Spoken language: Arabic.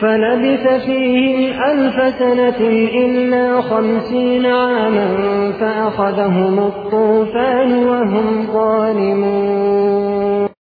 فلبث فيهم ألف سنة إلا خمسين عاما فأخذهم الطوفان وهم ظالمون.